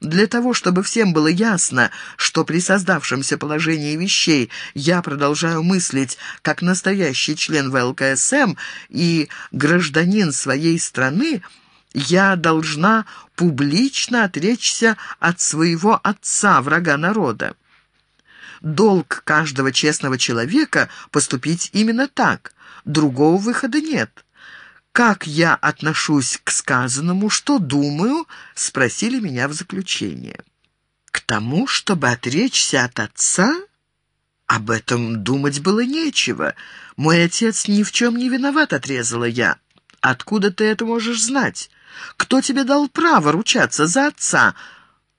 Для того, чтобы всем было ясно, что при создавшемся положении вещей я продолжаю мыслить как настоящий член ВЛКСМ и гражданин своей страны, я должна публично отречься от своего отца, врага народа. Долг каждого честного человека поступить именно так. Другого выхода нет. «Как я отношусь к сказанному, что думаю?» — спросили меня в заключение. «К тому, чтобы отречься от отца?» Об этом думать было нечего. Мой отец ни в чем не виноват, отрезала я. Откуда ты это можешь знать? Кто тебе дал право ручаться за отца?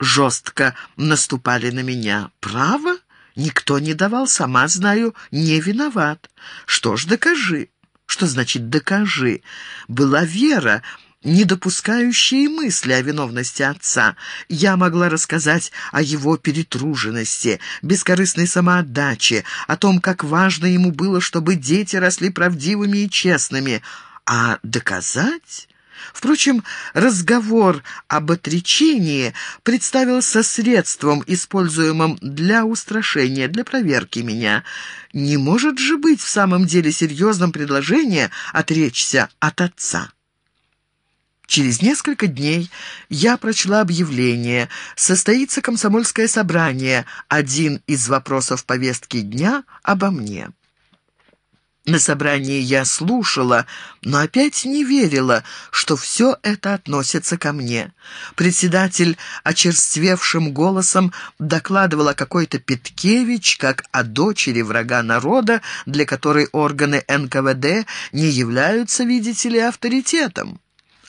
Жестко наступали на меня. Право? Никто не давал, сама знаю, не виноват. Что ж, докажи. Что значит «докажи»? Была вера, не допускающая мысли о виновности отца. Я могла рассказать о его перетруженности, бескорыстной самоотдаче, о том, как важно ему было, чтобы дети росли правдивыми и честными. А доказать? Впрочем, разговор об отречении представился средством, используемым для устрашения, для проверки меня. Не может же быть в самом деле серьезным предложение отречься от отца. Через несколько дней я прочла объявление. Состоится комсомольское собрание. Один из вопросов повестки дня обо мне. На собрании я слушала, но опять не верила, что все это относится ко мне. Председатель очерствевшим голосом докладывал о какой-то Петкевич, как о дочери врага народа, для которой органы НКВД не являются, видите ли, авторитетом.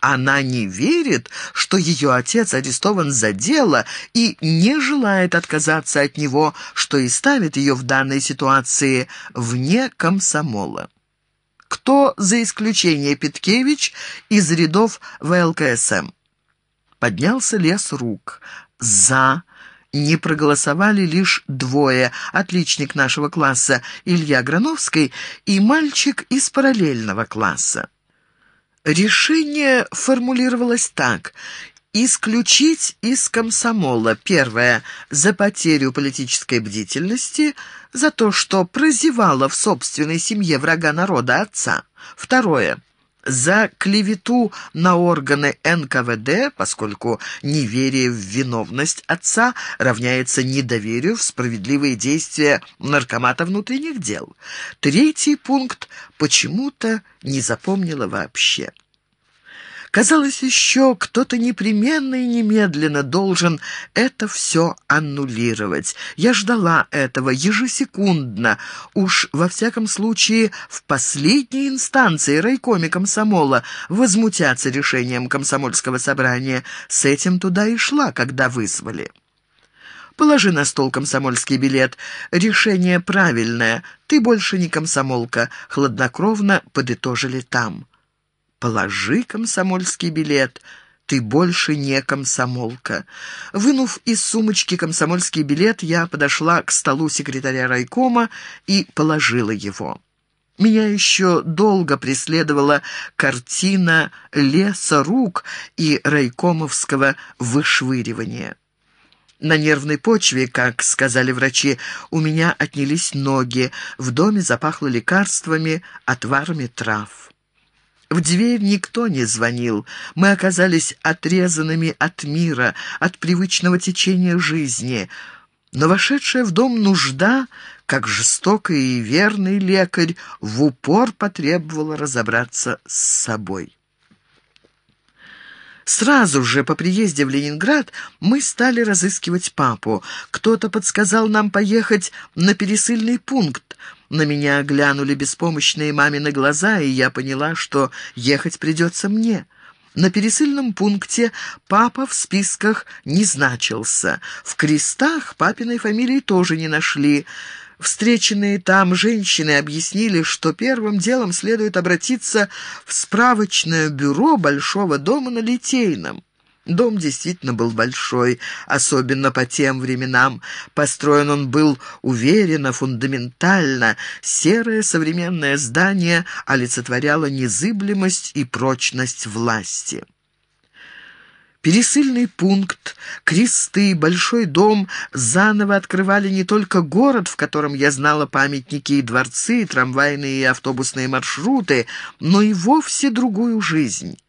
Она не верит, что ее отец арестован за дело и не желает отказаться от него, что и ставит ее в данной ситуации вне комсомола. Кто, за исключение Петкевич, из рядов ВЛКСМ? Поднялся лес рук. «За» не проголосовали лишь двое, отличник нашего класса Илья Грановский и мальчик из параллельного класса. Решение формулировалось так исключить из комсомола. Первое – за потерю политической бдительности, за то, что прозевала в собственной семье врага народа отца. Второе – за клевету на органы НКВД, поскольку неверие в виновность отца равняется недоверию в справедливые действия наркомата внутренних дел. Третий пункт почему-то не запомнила вообще. Казалось, еще кто-то непременно и немедленно должен это все аннулировать. Я ждала этого ежесекундно. Уж, во всяком случае, в последней инстанции райкоме комсомола возмутятся решением комсомольского собрания. С этим туда и шла, когда вызвали. Положи на стол комсомольский билет. Решение правильное. Ты больше не комсомолка. Хладнокровно подытожили там. Положи комсомольский билет. Ты больше не комсомолка. Вынув из сумочки комсомольский билет, я подошла к столу секретаря райкома и положила его. Меня еще долго преследовала картина леса рук и райкомовского вышвыривания. На нервной почве, как сказали врачи, у меня отнялись ноги, в доме запахло лекарствами, отварами трав. В дверь никто не звонил. Мы оказались отрезанными от мира, от привычного течения жизни. Но вошедшая в дом нужда, как жестокий и верный лекарь, в упор потребовала разобраться с собой. Сразу же по приезде в Ленинград мы стали разыскивать папу. Кто-то подсказал нам поехать на пересыльный пункт. На меня глянули беспомощные мамины глаза, и я поняла, что ехать придется мне. На пересыльном пункте папа в списках не значился. В крестах папиной фамилии тоже не нашли. Встреченные там женщины объяснили, что первым делом следует обратиться в справочное бюро Большого дома на Литейном. Дом действительно был большой, особенно по тем временам. Построен он был уверенно, фундаментально. Серое современное здание олицетворяло незыблемость и прочность власти. Пересыльный пункт, кресты, большой дом заново открывали не только город, в котором я знала памятники и дворцы, трамвайные и автобусные маршруты, но и вовсе другую жизнь.